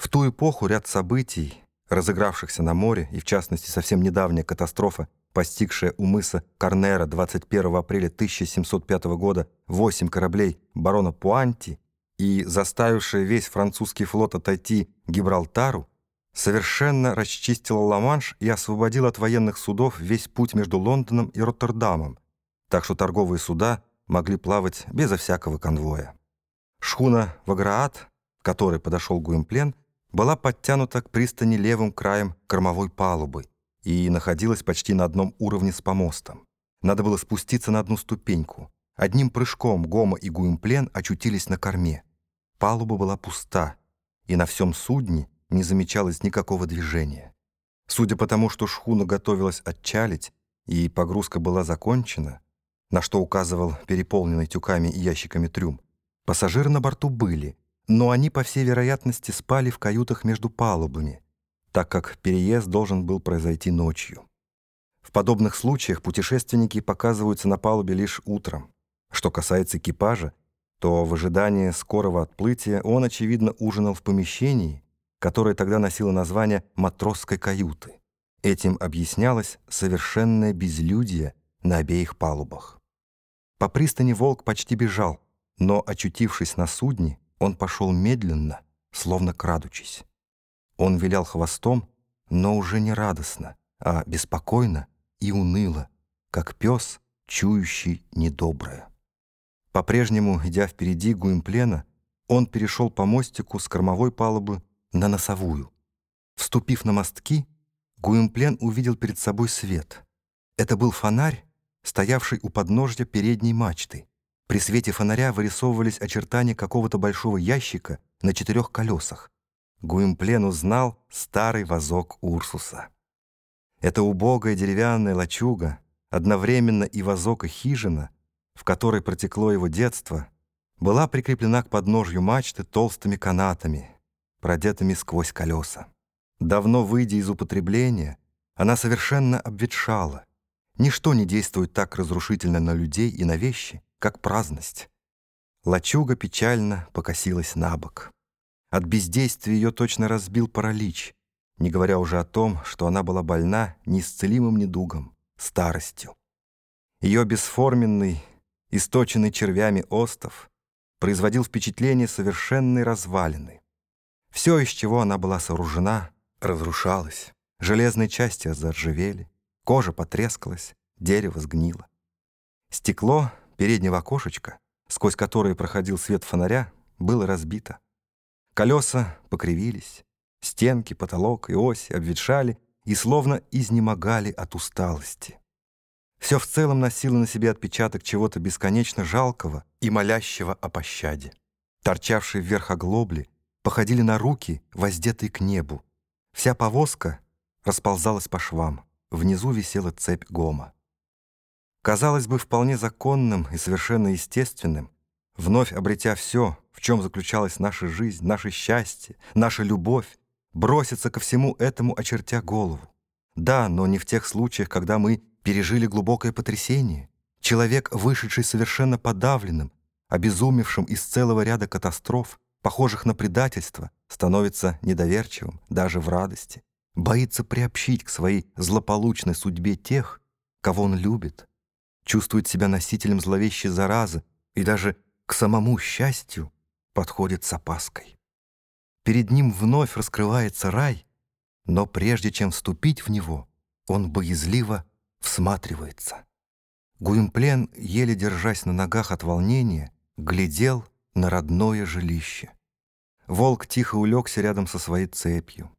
В ту эпоху ряд событий, разыгравшихся на море, и в частности совсем недавняя катастрофа, постигшая у мыса Корнера 21 апреля 1705 года восемь кораблей барона Пуанти и заставившая весь французский флот отойти Гибралтару, совершенно расчистила Ла-Манш и освободила от военных судов весь путь между Лондоном и Роттердамом, так что торговые суда могли плавать безо всякого конвоя. Шхуна Ваграат, к которой подошел Гуимплен, была подтянута к пристани левым краем кормовой палубы и находилась почти на одном уровне с помостом. Надо было спуститься на одну ступеньку. Одним прыжком Гома и Гуимплен очутились на корме. Палуба была пуста, и на всем судне не замечалось никакого движения. Судя по тому, что шхуна готовилась отчалить, и погрузка была закончена, на что указывал переполненный тюками и ящиками трюм, пассажиры на борту были, но они, по всей вероятности, спали в каютах между палубами, так как переезд должен был произойти ночью. В подобных случаях путешественники показываются на палубе лишь утром. Что касается экипажа, то в ожидании скорого отплытия он, очевидно, ужинал в помещении, которое тогда носило название «матросской каюты». Этим объяснялось совершенное безлюдие на обеих палубах. По пристани волк почти бежал, но, очутившись на судне, он пошел медленно, словно крадучись. Он вилял хвостом, но уже не радостно, а беспокойно и уныло, как пес, чующий недоброе. По-прежнему, идя впереди Гуимплена, он перешел по мостику с кормовой палубы на носовую. Вступив на мостки, Гуимплен увидел перед собой свет. Это был фонарь, стоявший у подножья передней мачты. При свете фонаря вырисовывались очертания какого-то большого ящика на четырех колесах. Гуимплен узнал старый вазок Урсуса. Это убогая деревянная лачуга, одновременно и вазок, и хижина, в которой протекло его детство, была прикреплена к подножью мачты толстыми канатами, продетыми сквозь колеса. Давно выйдя из употребления, она совершенно обветшала. Ничто не действует так разрушительно на людей и на вещи, как праздность. Лачуга печально покосилась на бок. От бездействия ее точно разбил паралич, не говоря уже о том, что она была больна неисцелимым недугом, старостью. Ее бесформенный, источенный червями остов производил впечатление совершенной развалины. Все, из чего она была сооружена, разрушалось. Железные части заржавели, кожа потрескалась, дерево сгнило. Стекло переднего окошечка, сквозь которое проходил свет фонаря, было разбито. Колеса покривились, стенки, потолок и ось обветшали и словно изнемогали от усталости. Все в целом носило на себе отпечаток чего-то бесконечно жалкого и молящего о пощаде. Торчавшие вверх оглобли походили на руки, воздетые к небу. Вся повозка расползалась по швам. Внизу висела цепь гома. Казалось бы, вполне законным и совершенно естественным, вновь обретя все, в чем заключалась наша жизнь, наше счастье, наша любовь, броситься ко всему этому, очертя голову. Да, но не в тех случаях, когда мы пережили глубокое потрясение. Человек, вышедший совершенно подавленным, обезумевшим из целого ряда катастроф, похожих на предательство, становится недоверчивым даже в радости, боится приобщить к своей злополучной судьбе тех, кого он любит, чувствует себя носителем зловещей заразы и даже к самому счастью подходит с опаской. Перед ним вновь раскрывается рай, но прежде чем вступить в него, он боязливо всматривается. Гуимплен, еле держась на ногах от волнения, глядел на родное жилище. Волк тихо улегся рядом со своей цепью.